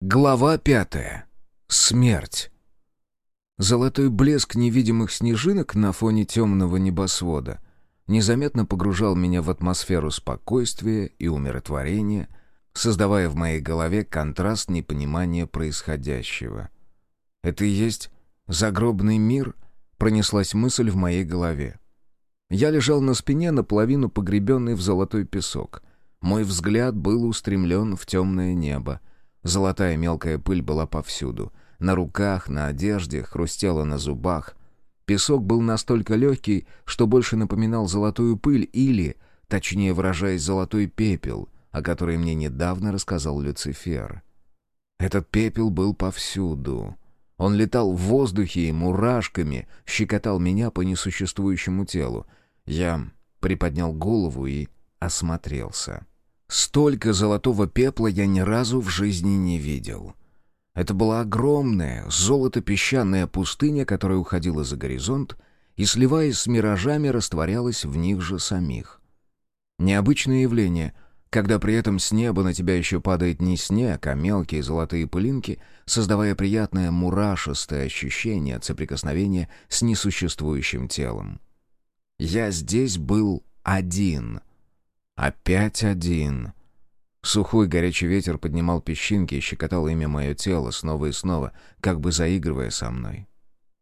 Глава пятая. Смерть. Золотой блеск невидимых снежинок на фоне темного небосвода незаметно погружал меня в атмосферу спокойствия и умиротворения, создавая в моей голове контраст непонимания происходящего. «Это и есть загробный мир?» — пронеслась мысль в моей голове. Я лежал на спине, наполовину погребенный в золотой песок. Мой взгляд был устремлен в темное небо — Золотая мелкая пыль была повсюду. На руках, на одежде, хрустела на зубах. Песок был настолько легкий, что больше напоминал золотую пыль или, точнее выражаясь, золотой пепел, о которой мне недавно рассказал Люцифер. Этот пепел был повсюду. Он летал в воздухе и мурашками щекотал меня по несуществующему телу. Я приподнял голову и осмотрелся. Столько золотого пепла я ни разу в жизни не видел. Это была огромная, золото-песчаная пустыня, которая уходила за горизонт и, сливаясь с миражами, растворялась в них же самих. Необычное явление, когда при этом с неба на тебя еще падает не снег, а мелкие золотые пылинки, создавая приятное мурашистое ощущение от соприкосновения с несуществующим телом. Я здесь был один — Опять один. Сухой горячий ветер поднимал песчинки и щекотал ими мое тело снова и снова, как бы заигрывая со мной.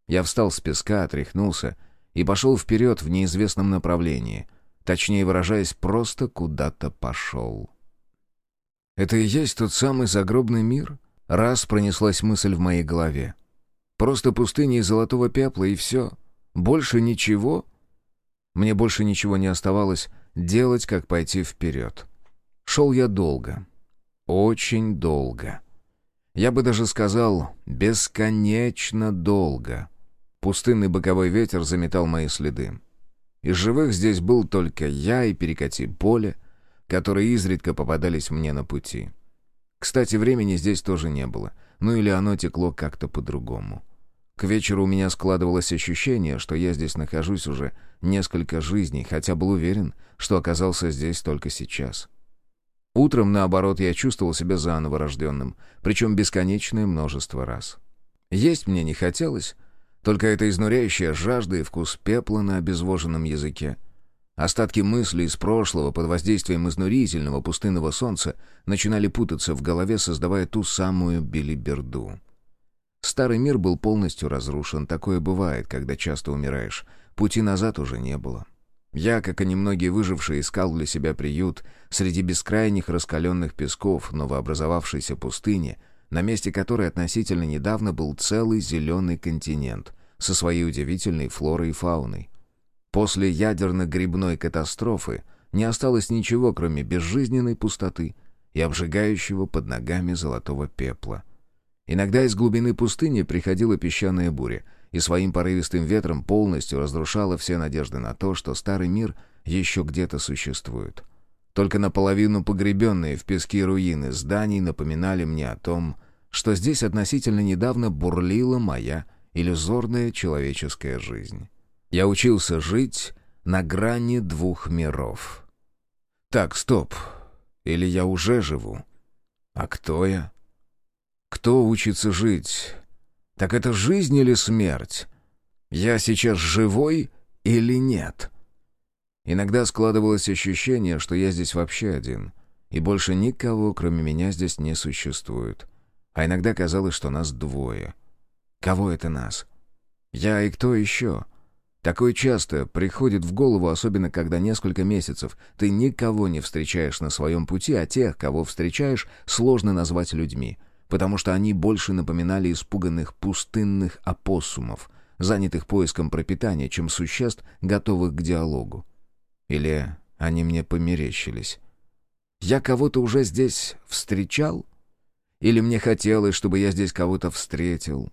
Я встал с песка, отряхнулся и пошел вперед в неизвестном направлении. Точнее выражаясь, просто куда-то пошел. Это и есть тот самый загробный мир? Раз пронеслась мысль в моей голове. Просто пустыня из золотого пепла и все. Больше ничего? Мне больше ничего не оставалось, делать, как пойти вперед. Шел я долго. Очень долго. Я бы даже сказал, бесконечно долго. Пустынный боковой ветер заметал мои следы. Из живых здесь был только я и перекати поле, которые изредка попадались мне на пути. Кстати, времени здесь тоже не было, ну или оно текло как-то по-другому. К вечеру у меня складывалось ощущение, что я здесь нахожусь уже несколько жизней, хотя был уверен, что оказался здесь только сейчас. Утром, наоборот, я чувствовал себя заново рожденным, причем бесконечное множество раз. Есть мне не хотелось, только эта изнуряющая жажда и вкус пепла на обезвоженном языке. Остатки мыслей из прошлого под воздействием изнурительного пустынного солнца начинали путаться в голове, создавая ту самую билиберду. Старый мир был полностью разрушен, такое бывает, когда часто умираешь. Пути назад уже не было. Я, как и немногие выжившие, искал для себя приют среди бескрайних раскаленных песков новообразовавшейся пустыни, на месте которой относительно недавно был целый зеленый континент со своей удивительной флорой и фауной. После ядерно-грибной катастрофы не осталось ничего, кроме безжизненной пустоты и обжигающего под ногами золотого пепла — Иногда из глубины пустыни приходила песчаная буря, и своим порывистым ветром полностью разрушала все надежды на то, что старый мир еще где-то существует. Только наполовину погребенные в песке руины зданий напоминали мне о том, что здесь относительно недавно бурлила моя иллюзорная человеческая жизнь. Я учился жить на грани двух миров. Так, стоп. Или я уже живу? А кто я? Кто учится жить? Так это жизнь или смерть? Я сейчас живой или нет? Иногда складывалось ощущение, что я здесь вообще один, и больше никого, кроме меня, здесь не существует. А иногда казалось, что нас двое. Кого это нас? Я и кто еще? Такое часто приходит в голову, особенно когда несколько месяцев ты никого не встречаешь на своем пути, а тех, кого встречаешь, сложно назвать людьми — потому что они больше напоминали испуганных пустынных опоссумов, занятых поиском пропитания, чем существ, готовых к диалогу. Или они мне померещились. Я кого-то уже здесь встречал? Или мне хотелось, чтобы я здесь кого-то встретил?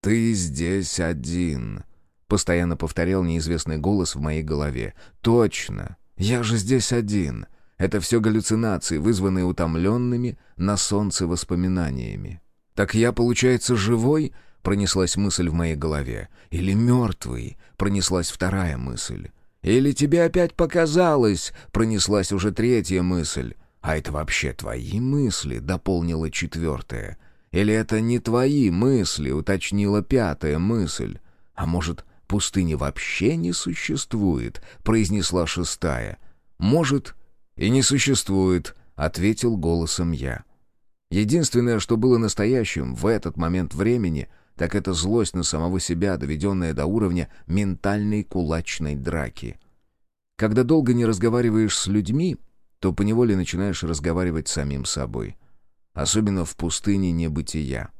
«Ты здесь один», — постоянно повторял неизвестный голос в моей голове. «Точно! Я же здесь один!» Это все галлюцинации, вызванные утомленными на солнце воспоминаниями. «Так я, получается, живой?» — пронеслась мысль в моей голове. «Или мертвый?» — пронеслась вторая мысль. «Или тебе опять показалось?» — пронеслась уже третья мысль. «А это вообще твои мысли?» — дополнила четвертая. «Или это не твои мысли?» — уточнила пятая мысль. «А может, пустыни вообще не существует?» — произнесла шестая. «Может, и не существует», — ответил голосом я. Единственное, что было настоящим в этот момент времени, так это злость на самого себя, доведенная до уровня ментальной кулачной драки. Когда долго не разговариваешь с людьми, то поневоле начинаешь разговаривать с самим собой. Особенно в пустыне небытия.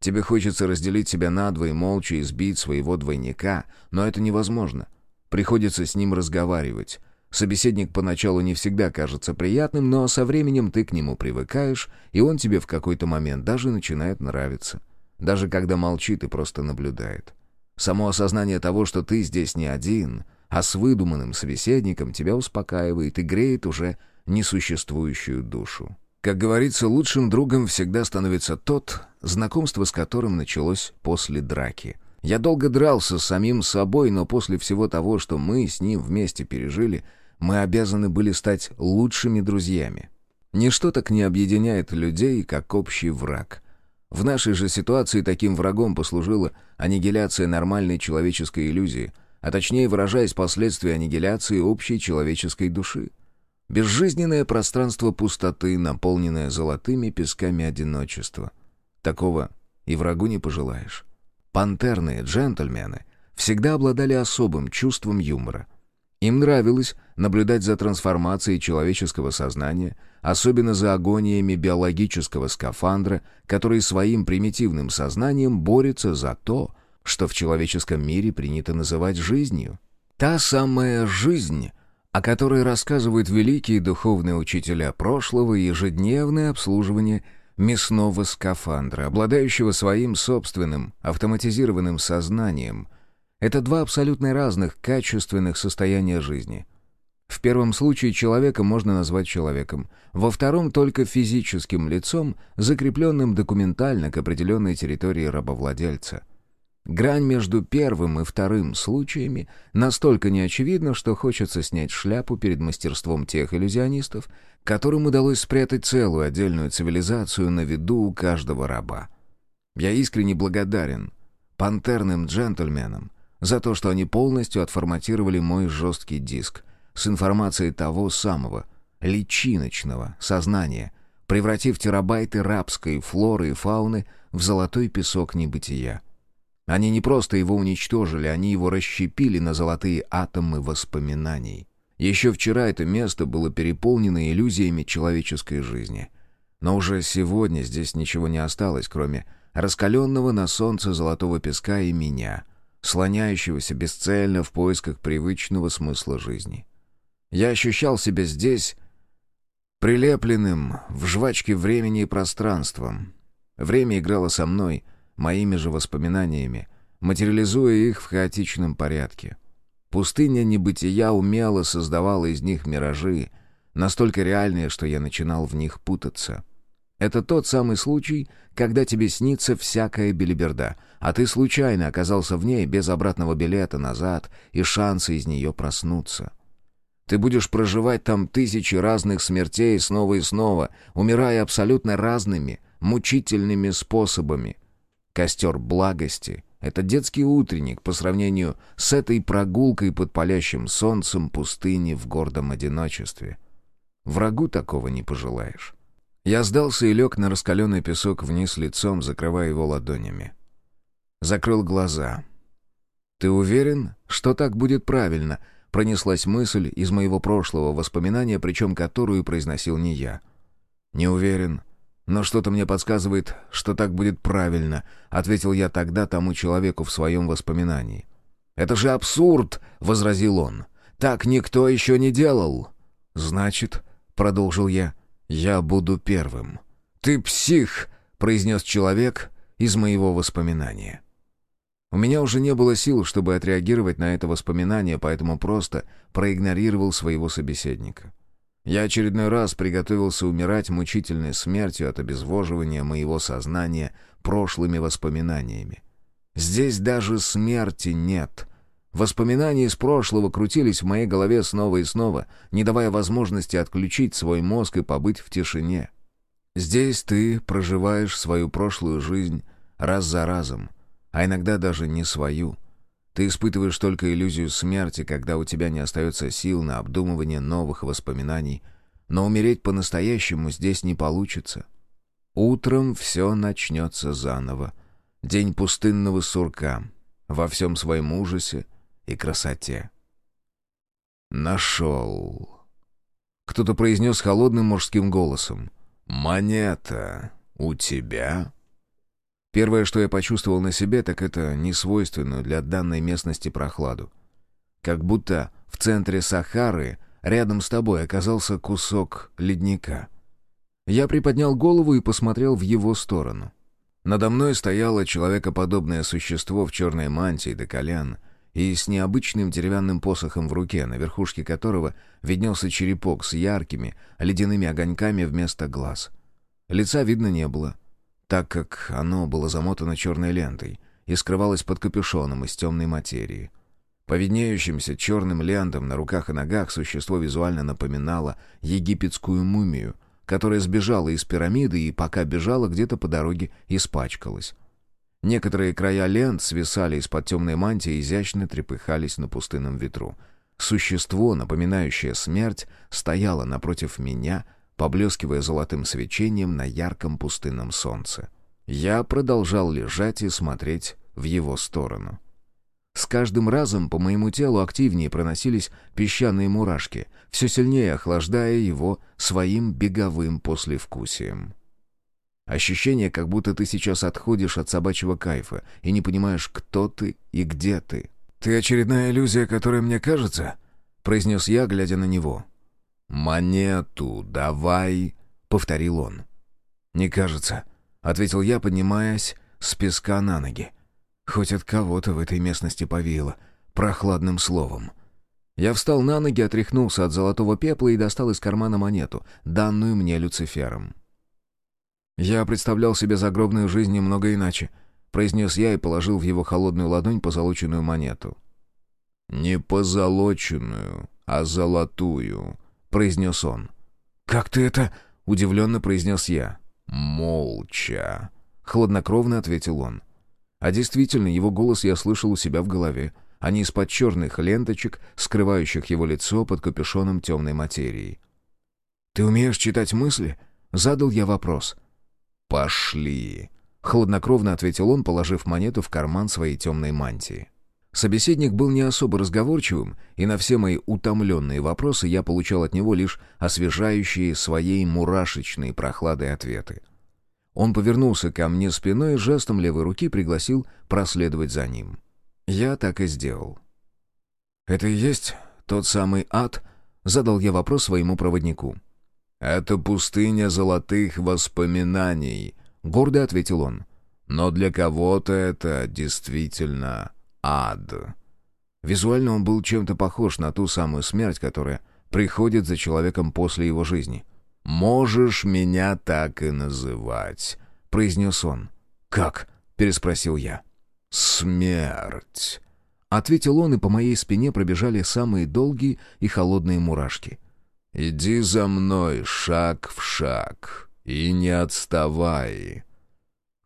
Тебе хочется разделить себя надвое, молча избить своего двойника, но это невозможно. Приходится с ним разговаривать. Собеседник поначалу не всегда кажется приятным, но со временем ты к нему привыкаешь, и он тебе в какой-то момент даже начинает нравиться. Даже когда молчит и просто наблюдает. Само осознание того, что ты здесь не один, а с выдуманным собеседником тебя успокаивает и греет уже несуществующую душу. Как говорится, лучшим другом всегда становится тот, знакомство с которым началось после драки. Я долго дрался с самим собой, но после всего того, что мы с ним вместе пережили, мы обязаны были стать лучшими друзьями. Ничто так не объединяет людей, как общий враг. В нашей же ситуации таким врагом послужила аннигиляция нормальной человеческой иллюзии, а точнее выражаясь последствия аннигиляции общей человеческой души. Безжизненное пространство пустоты, наполненное золотыми песками одиночества. Такого и врагу не пожелаешь. Пантерные джентльмены всегда обладали особым чувством юмора. Им нравилось наблюдать за трансформацией человеческого сознания, особенно за агониями биологического скафандра, который своим примитивным сознанием борется за то, что в человеческом мире принято называть жизнью. Та самая жизнь, о которой рассказывают великие духовные учителя прошлого и ежедневное обслуживание мясного скафандра, обладающего своим собственным автоматизированным сознанием. Это два абсолютно разных качественных состояния жизни. В первом случае человека можно назвать человеком, во втором только физическим лицом, закрепленным документально к определенной территории рабовладельца – Грань между первым и вторым случаями настолько неочевидна, что хочется снять шляпу перед мастерством тех иллюзионистов, которым удалось спрятать целую отдельную цивилизацию на виду у каждого раба. Я искренне благодарен пантерным джентльменам за то, что они полностью отформатировали мой жесткий диск с информацией того самого личиночного сознания, превратив терабайты рабской флоры и фауны в золотой песок небытия. Они не просто его уничтожили, они его расщепили на золотые атомы воспоминаний. Еще вчера это место было переполнено иллюзиями человеческой жизни. Но уже сегодня здесь ничего не осталось, кроме раскаленного на солнце золотого песка и меня, слоняющегося бесцельно в поисках привычного смысла жизни. Я ощущал себя здесь прилепленным в жвачке времени и пространством. Время играло со мной — моими же воспоминаниями, материализуя их в хаотичном порядке. Пустыня небытия умело создавала из них миражи, настолько реальные, что я начинал в них путаться. Это тот самый случай, когда тебе снится всякая белиберда, а ты случайно оказался в ней без обратного билета назад и шанса из нее проснуться. Ты будешь проживать там тысячи разных смертей снова и снова, умирая абсолютно разными, мучительными способами — Костер благости — это детский утренник по сравнению с этой прогулкой под палящим солнцем пустыни в гордом одиночестве. Врагу такого не пожелаешь. Я сдался и лег на раскаленный песок вниз лицом, закрывая его ладонями. Закрыл глаза. «Ты уверен, что так будет правильно?» Пронеслась мысль из моего прошлого воспоминания, причем которую произносил не я. «Не уверен, «Но что-то мне подсказывает, что так будет правильно», — ответил я тогда тому человеку в своем воспоминании. «Это же абсурд!» — возразил он. «Так никто еще не делал!» «Значит», — продолжил я, — «я буду первым». «Ты псих!» — произнес человек из моего воспоминания. У меня уже не было сил, чтобы отреагировать на это воспоминание, поэтому просто проигнорировал своего собеседника. Я очередной раз приготовился умирать мучительной смертью от обезвоживания моего сознания прошлыми воспоминаниями. Здесь даже смерти нет. Воспоминания из прошлого крутились в моей голове снова и снова, не давая возможности отключить свой мозг и побыть в тишине. Здесь ты проживаешь свою прошлую жизнь раз за разом, а иногда даже не свою. Ты испытываешь только иллюзию смерти, когда у тебя не остается сил на обдумывание новых воспоминаний, но умереть по-настоящему здесь не получится. Утром все начнется заново. День пустынного сурка, во всем своем ужасе и красоте. «Нашел!» Кто-то произнес холодным мужским голосом. «Монета у тебя?» Первое, что я почувствовал на себе, так это несвойственную для данной местности прохладу. Как будто в центре Сахары рядом с тобой оказался кусок ледника. Я приподнял голову и посмотрел в его сторону. Надо мной стояло человекоподобное существо в черной мантии до колян и с необычным деревянным посохом в руке, на верхушке которого виднелся черепок с яркими ледяными огоньками вместо глаз. Лица видно не было, так как оно было замотано черной лентой и скрывалось под капюшоном из темной материи. По виднеющимся черным лентам на руках и ногах существо визуально напоминало египетскую мумию, которая сбежала из пирамиды и, пока бежала, где-то по дороге испачкалась. Некоторые края лент свисали из-под темной мантии и изящно трепыхались на пустынном ветру. Существо, напоминающее смерть, стояло напротив меня, поблескивая золотым свечением на ярком пустынном солнце. Я продолжал лежать и смотреть в его сторону. С каждым разом по моему телу активнее проносились песчаные мурашки, все сильнее охлаждая его своим беговым послевкусием. Ощущение, как будто ты сейчас отходишь от собачьего кайфа и не понимаешь, кто ты и где ты. «Ты очередная иллюзия, которая мне кажется?» — произнес я, глядя на него. «Монету давай!» — повторил он. «Не кажется», — ответил я, поднимаясь с песка на ноги. Хоть от кого-то в этой местности повеяло прохладным словом. Я встал на ноги, отряхнулся от золотого пепла и достал из кармана монету, данную мне Люцифером. «Я представлял себе загробную жизнь немного иначе», — произнес я и положил в его холодную ладонь позолоченную монету. «Не позолоченную, а золотую», — произнес он. «Как ты это?» — удивленно произнес я. «Молча», — хладнокровно ответил он. А действительно, его голос я слышал у себя в голове, а не из-под черных ленточек, скрывающих его лицо под капюшоном темной материи. «Ты умеешь читать мысли?» — задал я вопрос. — «Пошли!» — хладнокровно ответил он, положив монету в карман своей темной мантии. Собеседник был не особо разговорчивым, и на все мои утомленные вопросы я получал от него лишь освежающие своей мурашечной прохладой ответы. Он повернулся ко мне спиной и жестом левой руки пригласил проследовать за ним. Я так и сделал. «Это и есть тот самый ад?» — задал я вопрос своему проводнику. «Это пустыня золотых воспоминаний», — гордо ответил он. «Но для кого-то это действительно ад». Визуально он был чем-то похож на ту самую смерть, которая приходит за человеком после его жизни. «Можешь меня так и называть», — произнес он. «Как?» — переспросил я. «Смерть», — ответил он, и по моей спине пробежали самые долгие и холодные мурашки — «Иди за мной шаг в шаг и не отставай».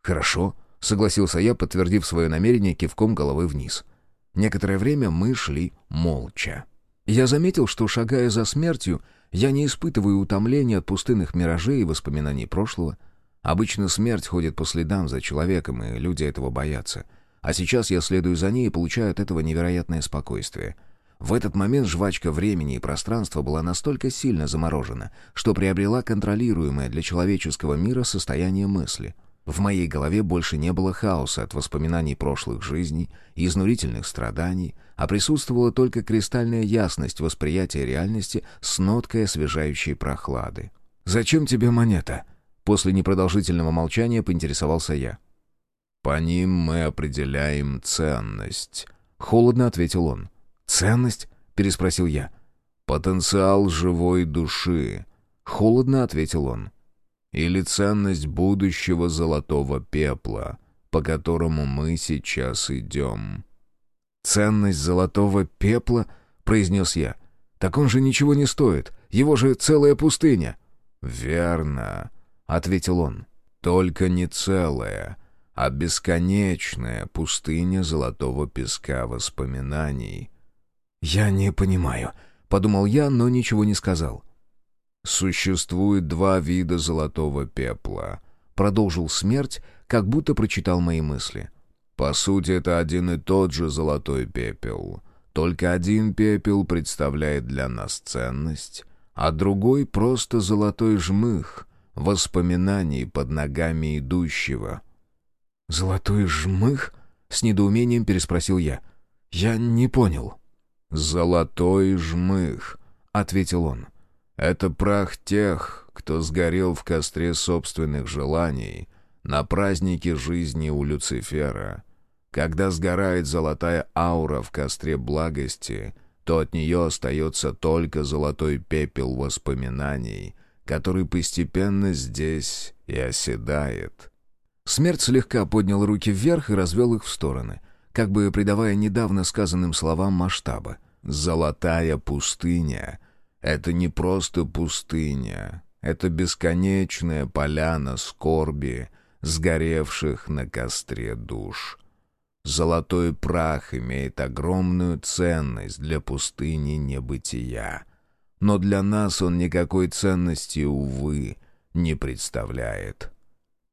«Хорошо», — согласился я, подтвердив свое намерение кивком головы вниз. Некоторое время мы шли молча. Я заметил, что, шагая за смертью, я не испытываю утомления от пустынных миражей и воспоминаний прошлого. Обычно смерть ходит по следам за человеком, и люди этого боятся. А сейчас я следую за ней и получаю от этого невероятное спокойствие — в этот момент жвачка времени и пространства была настолько сильно заморожена, что приобрела контролируемое для человеческого мира состояние мысли. В моей голове больше не было хаоса от воспоминаний прошлых жизней и изнурительных страданий, а присутствовала только кристальная ясность восприятия реальности с ноткой освежающей прохлады. «Зачем тебе монета?» После непродолжительного молчания поинтересовался я. «По ним мы определяем ценность», — холодно ответил он. «Ценность?» — переспросил я. «Потенциал живой души», — холодно ответил он. «Или ценность будущего золотого пепла, по которому мы сейчас идем». «Ценность золотого пепла?» — произнес я. «Так он же ничего не стоит. Его же целая пустыня». «Верно», — ответил он. «Только не целая, а бесконечная пустыня золотого песка воспоминаний». «Я не понимаю», — подумал я, но ничего не сказал. «Существует два вида золотого пепла», — продолжил смерть, как будто прочитал мои мысли. «По сути, это один и тот же золотой пепел. Только один пепел представляет для нас ценность, а другой — просто золотой жмых, воспоминаний под ногами идущего». «Золотой жмых?» — с недоумением переспросил я. «Я не понял». «Золотой жмых», — ответил он. «Это прах тех, кто сгорел в костре собственных желаний на празднике жизни у Люцифера. Когда сгорает золотая аура в костре благости, то от нее остается только золотой пепел воспоминаний, который постепенно здесь и оседает». Смерть слегка поднял руки вверх и развел их в стороны, как бы придавая недавно сказанным словам масштаба. «Золотая пустыня — это не просто пустыня, это бесконечная поляна скорби, сгоревших на костре душ. Золотой прах имеет огромную ценность для пустыни небытия, но для нас он никакой ценности, увы, не представляет».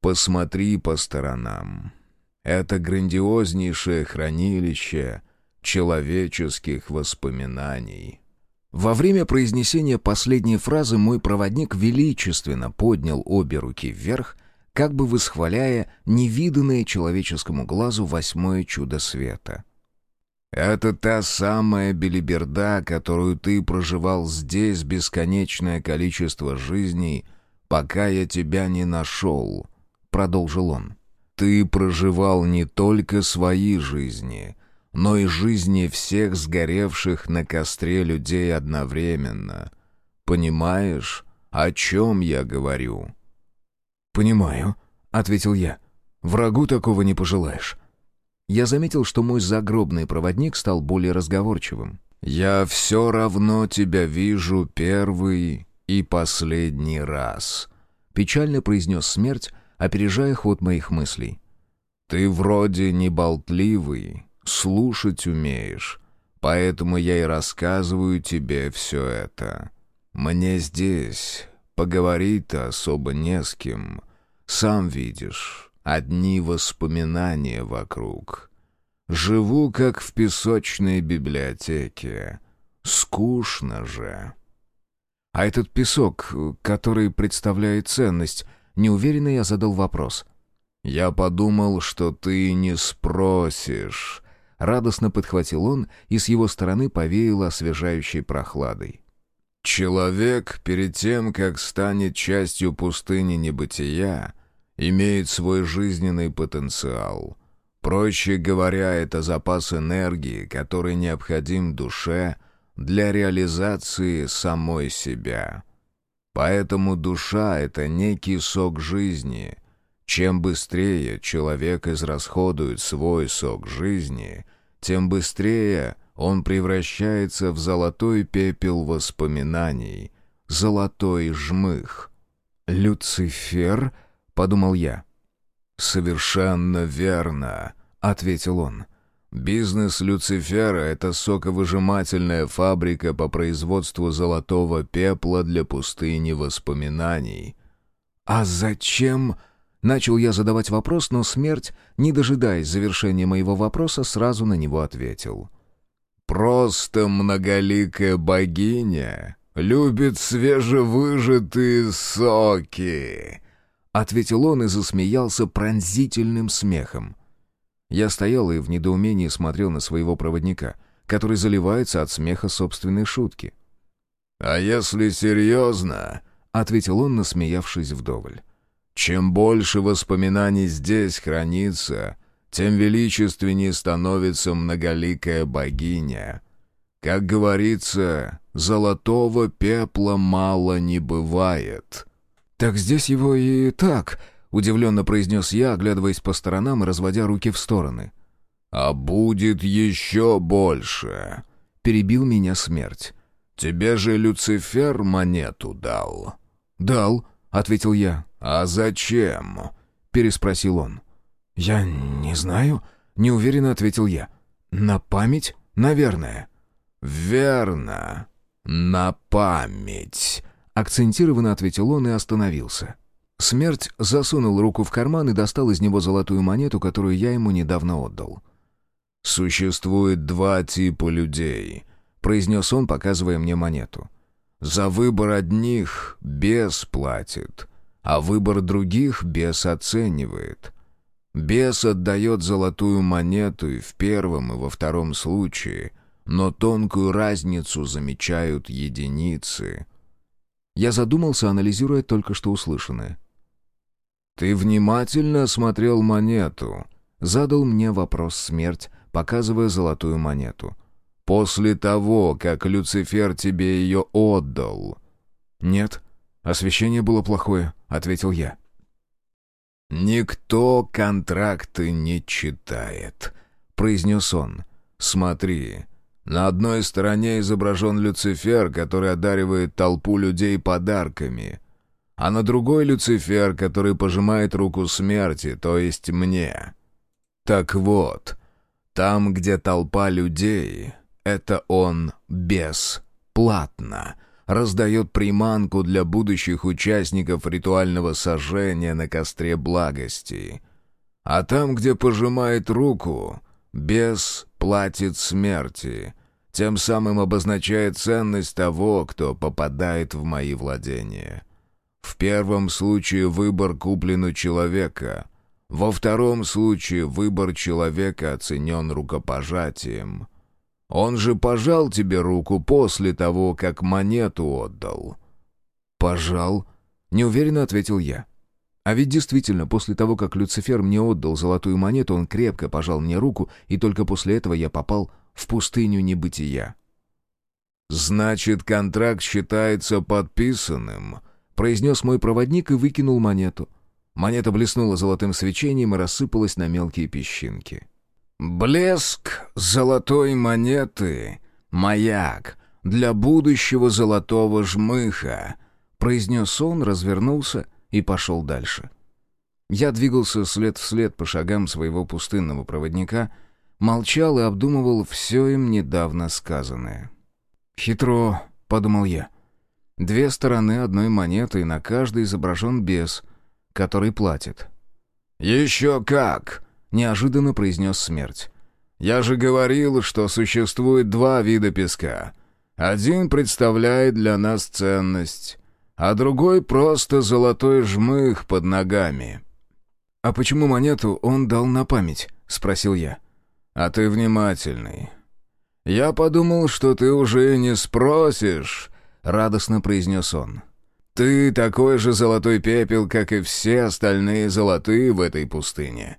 Посмотри по сторонам. Это грандиознейшее хранилище человеческих воспоминаний. Во время произнесения последней фразы мой проводник величественно поднял обе руки вверх, как бы восхваляя невиданное человеческому глазу восьмое чудо света. «Это та самая белиберда, которую ты проживал здесь бесконечное количество жизней, пока я тебя не нашел», — продолжил он. «Ты проживал не только свои жизни, но и жизни всех сгоревших на костре людей одновременно. Понимаешь, о чем я говорю?» «Понимаю», — ответил я. «Врагу такого не пожелаешь». Я заметил, что мой загробный проводник стал более разговорчивым. «Я все равно тебя вижу первый и последний раз», — печально произнес смерть, опережая ход моих мыслей. «Ты вроде не болтливый, слушать умеешь, поэтому я и рассказываю тебе все это. Мне здесь поговорить-то особо не с кем. Сам видишь, одни воспоминания вокруг. Живу, как в песочной библиотеке. Скучно же». «А этот песок, который представляет ценность, Неуверенно я задал вопрос. «Я подумал, что ты не спросишь». Радостно подхватил он, и с его стороны повеяло освежающей прохладой. «Человек, перед тем, как станет частью пустыни небытия, имеет свой жизненный потенциал. Проще говоря, это запас энергии, который необходим душе для реализации самой себя». Поэтому душа — это некий сок жизни. Чем быстрее человек израсходует свой сок жизни, тем быстрее он превращается в золотой пепел воспоминаний, золотой жмых. «Люцифер?» — подумал я. «Совершенно верно», — ответил он. Бизнес Люцифера — это соковыжимательная фабрика по производству золотого пепла для пустыни воспоминаний. «А зачем...» — начал я задавать вопрос, но смерть, не дожидаясь завершения моего вопроса, сразу на него ответил. «Просто многоликая богиня любит свежевыжатые соки», — ответил он и засмеялся пронзительным смехом. Я стоял и в недоумении смотрел на своего проводника, который заливается от смеха собственной шутки. «А если серьезно?» — ответил он, насмеявшись вдоволь. «Чем больше воспоминаний здесь хранится, тем величественнее становится многоликая богиня. Как говорится, золотого пепла мало не бывает». «Так здесь его и так», Удивленно произнес я, оглядываясь по сторонам и разводя руки в стороны. «А будет еще больше», — перебил меня смерть. «Тебе же Люцифер монету дал». «Дал», — ответил я. «А зачем?» — переспросил он. «Я не знаю», — неуверенно ответил я. «На память, наверное». «Верно, на память», — акцентированно ответил он и остановился. Смерть засунул руку в карман и достал из него золотую монету, которую я ему недавно отдал. «Существует два типа людей», — произнес он, показывая мне монету. «За выбор одних бес платит, а выбор других бес оценивает. Бес отдает золотую монету и в первом, и во втором случае, но тонкую разницу замечают единицы». Я задумался, анализируя только что услышанное. «Ты внимательно осмотрел монету?» — задал мне вопрос смерть, показывая золотую монету. «После того, как Люцифер тебе ее отдал». «Нет, освещение было плохое», — ответил я. «Никто контракты не читает», — произнес он. «Смотри, на одной стороне изображен Люцифер, который одаривает толпу людей подарками, а на другой Люцифер, который пожимает руку смерти, то есть мне. Так вот, там, где толпа людей, это он бесплатно раздает приманку для будущих участников ритуального сожжения на костре благости. А там, где пожимает руку, бес платит смерти, тем самым обозначает ценность того, кто попадает в мои владения. В первом случае выбор куплен у человека, во втором случае выбор человека оценен рукопожатием. Он же пожал тебе руку после того, как монету отдал». «Пожал?» — неуверенно ответил я. А ведь действительно, после того, как Люцифер мне отдал золотую монету, он крепко пожал мне руку, и только после этого я попал в пустыню небытия. «Значит, контракт считается подписанным», — произнес мой проводник и выкинул монету — Монета блеснула золотым свечением и рассыпалась на мелкие песчинки. «Блеск золотой монеты — маяк для будущего золотого жмыха», — произнес он, развернулся и пошел дальше. Я двигался след вслед по шагам своего пустынного проводника, молчал и обдумывал все им недавно сказанное. «Хитро», — подумал я. «Две стороны одной монеты, и на каждой изображен бес — который платит. «Еще как!» — неожиданно произнес смерть. «Я же говорил, что существует два вида песка. Один представляет для нас ценность, а другой просто золотой жмых под ногами». «А почему монету он дал на память?» — спросил я. «А ты внимательный. Я подумал, что ты уже не спросишь», — радостно произнес он. Ты такой же золотой пепел, как и все остальные золотые в этой пустыне.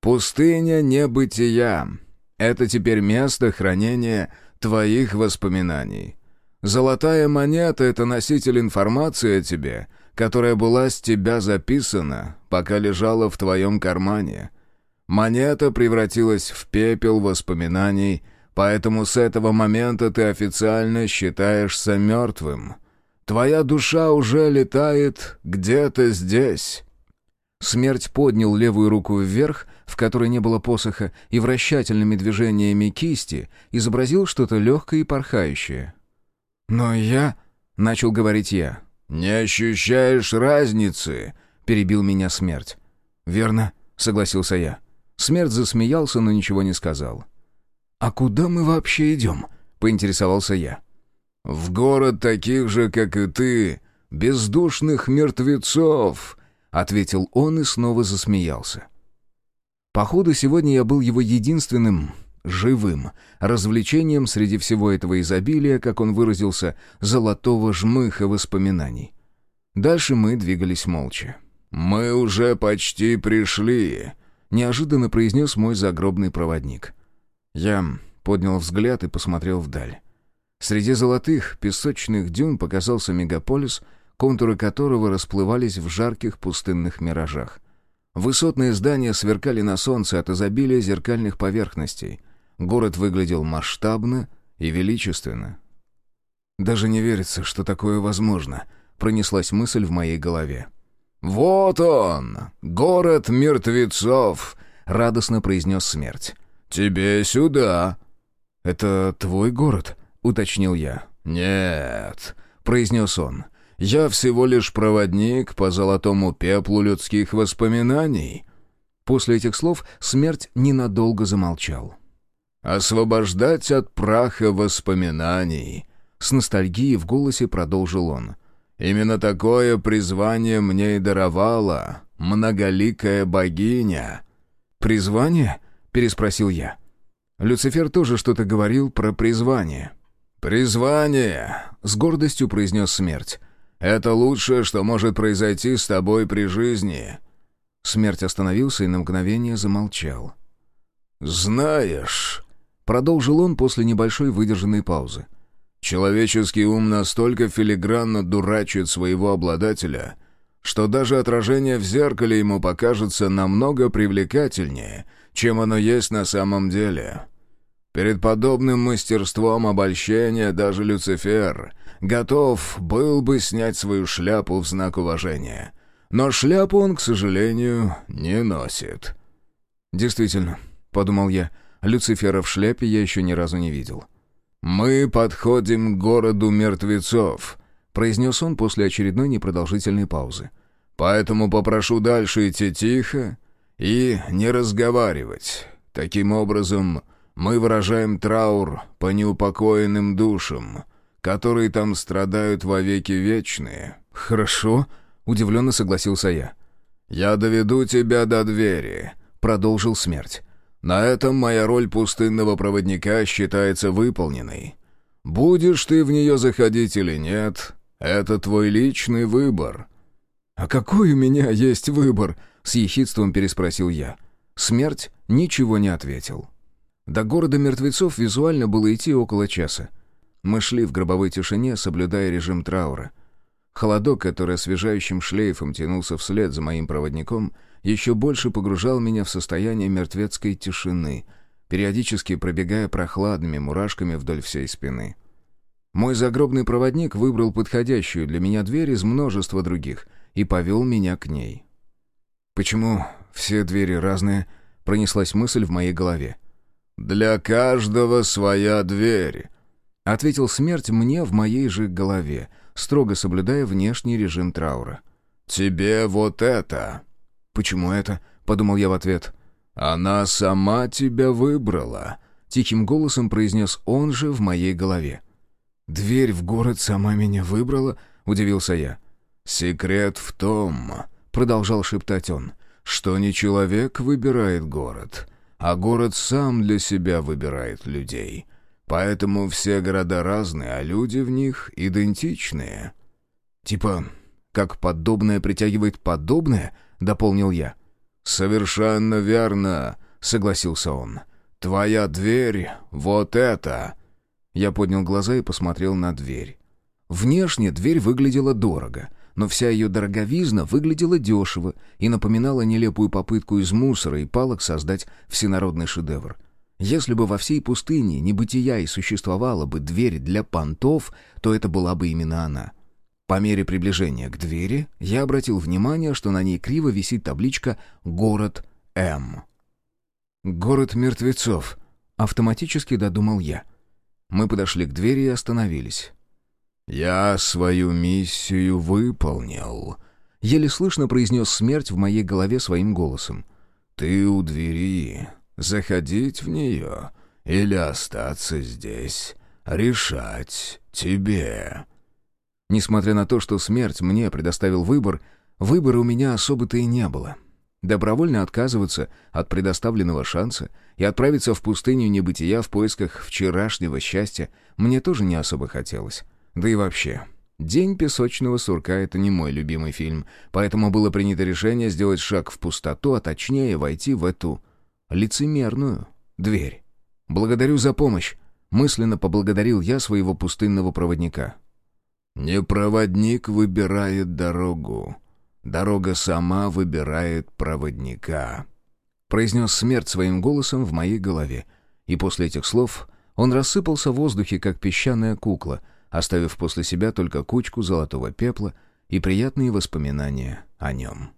Пустыня небытия — это теперь место хранения твоих воспоминаний. Золотая монета — это носитель информации о тебе, которая была с тебя записана, пока лежала в твоем кармане. Монета превратилась в пепел воспоминаний, поэтому с этого момента ты официально считаешься мертвым». Твоя душа уже летает где-то здесь». Смерть поднял левую руку вверх, в которой не было посоха, и вращательными движениями кисти изобразил что-то легкое и порхающее. «Но я...» — начал говорить я. «Не ощущаешь разницы?» — перебил меня смерть. «Верно», — согласился я. Смерть засмеялся, но ничего не сказал. «А куда мы вообще идем?» — поинтересовался я. «В город таких же, как и ты, бездушных мертвецов», — ответил он и снова засмеялся. Походу, сегодня я был его единственным живым развлечением среди всего этого изобилия, как он выразился, золотого жмыха воспоминаний. Дальше мы двигались молча. «Мы уже почти пришли», — неожиданно произнес мой загробный проводник. Я поднял взгляд и посмотрел вдаль. Среди золотых песочных дюн показался мегаполис, контуры которого расплывались в жарких пустынных миражах. Высотные здания сверкали на солнце от изобилия зеркальных поверхностей. Город выглядел масштабно и величественно. «Даже не верится, что такое возможно», — пронеслась мысль в моей голове. «Вот он, город мертвецов», — радостно произнес смерть. «Тебе сюда». «Это твой город?» — уточнил я. «Нет», — произнес он. «Я всего лишь проводник по золотому пеплу людских воспоминаний». После этих слов смерть ненадолго замолчал. «Освобождать от праха воспоминаний», — с ностальгией в голосе продолжил он. «Именно такое призвание мне и даровала многоликая богиня». «Призвание?» — переспросил я. Люцифер тоже что-то говорил про призвание. «Призвание», — с гордостью произнес смерть. «Это лучшее, что может произойти с тобой при жизни». Смерть остановился и на мгновение замолчал. «Знаешь», — продолжил он после небольшой выдержанной паузы, «человеческий ум настолько филигранно дурачит своего обладателя, что даже отражение в зеркале ему покажется намного привлекательнее, чем оно есть на самом деле». Перед подобным мастерством обольщения даже Люцифер готов был бы снять свою шляпу в знак уважения. Но шляпу он, к сожалению, не носит. «Действительно», — подумал я, — «Люцифера в шляпе я еще ни разу не видел». «Мы подходим к городу мертвецов», — произнес он после очередной непродолжительной паузы. «Поэтому попрошу дальше идти тихо и не разговаривать. Таким образом...» Мы выражаем траур по неупокоенным душам, которые там страдают во веки вечные». «Хорошо», — удивленно согласился я. «Я доведу тебя до двери», — продолжил смерть. «На этом моя роль пустынного проводника считается выполненной. Будешь ты в нее заходить или нет, это твой личный выбор». «А какой у меня есть выбор?» — с ехидством переспросил я. Смерть ничего не ответил. До города мертвецов визуально было идти около часа. Мы шли в гробовой тишине, соблюдая режим траура. Холодок, который освежающим шлейфом тянулся вслед за моим проводником, еще больше погружал меня в состояние мертвецкой тишины, периодически пробегая прохладными мурашками вдоль всей спины. Мой загробный проводник выбрал подходящую для меня дверь из множества других и повел меня к ней. «Почему все двери разные?» — пронеслась мысль в моей голове. «Для каждого своя дверь», — ответил смерть мне в моей же голове, строго соблюдая внешний режим траура. «Тебе вот это». «Почему это?» — подумал я в ответ. «Она сама тебя выбрала», — тихим голосом произнес он же в моей голове. «Дверь в город сама меня выбрала?» — удивился я. «Секрет в том», — продолжал шептать он, — «что не человек выбирает город, а город сам для себя выбирает людей. Поэтому все города разные, а люди в них идентичные». «Типа, как подобное притягивает подобное?» — дополнил я. «Совершенно верно», — согласился он. «Твоя дверь — вот это!» Я поднял глаза и посмотрел на дверь. Внешне дверь выглядела дорого — но вся ее дороговизна выглядела дешево и напоминала нелепую попытку из мусора и палок создать всенародный шедевр. Если бы во всей пустыне небытия и существовала бы дверь для понтов, то это была бы именно она. По мере приближения к двери я обратил внимание, что на ней криво висит табличка «Город М». «Город мертвецов», — автоматически додумал я. Мы подошли к двери и остановились. «Я свою миссию выполнил», — еле слышно произнес смерть в моей голове своим голосом. «Ты у двери. Заходить в нее или остаться здесь. Решать тебе». Несмотря на то, что смерть мне предоставил выбор, выбора у меня особо-то и не было. Добровольно отказываться от предоставленного шанса и отправиться в пустыню небытия в поисках вчерашнего счастья мне тоже не особо хотелось. Да и вообще, «День песочного сурка» — это не мой любимый фильм, поэтому было принято решение сделать шаг в пустоту, а точнее войти в эту лицемерную дверь. «Благодарю за помощь», — мысленно поблагодарил я своего пустынного проводника. «Не проводник выбирает дорогу. Дорога сама выбирает проводника», — произнес смерть своим голосом в моей голове. И после этих слов он рассыпался в воздухе, как песчаная кукла, оставив после себя только кучку золотого пепла и приятные воспоминания о нем.